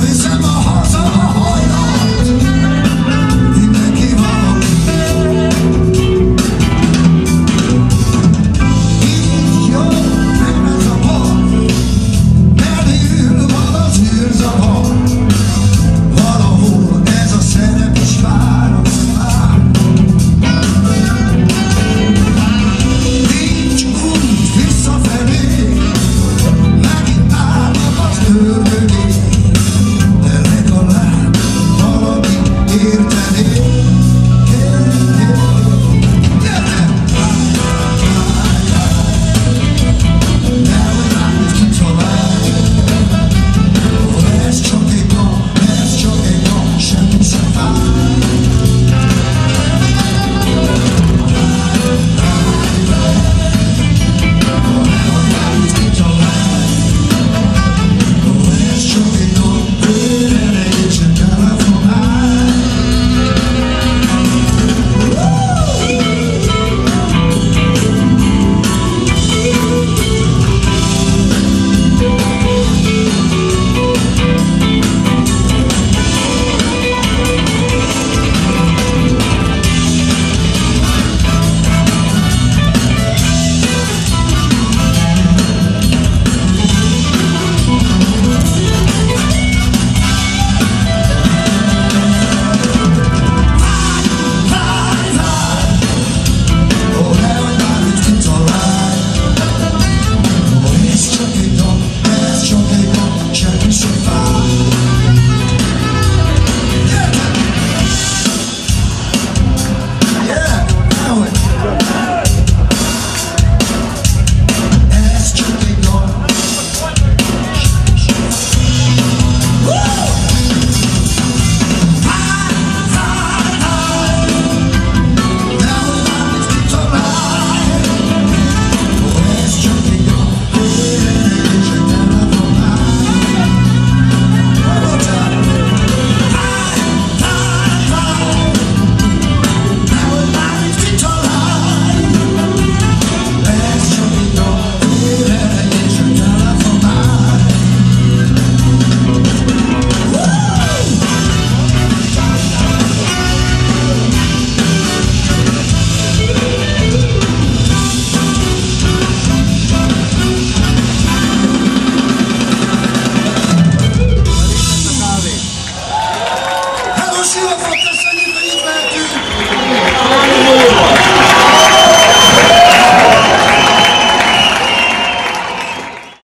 This and my heart's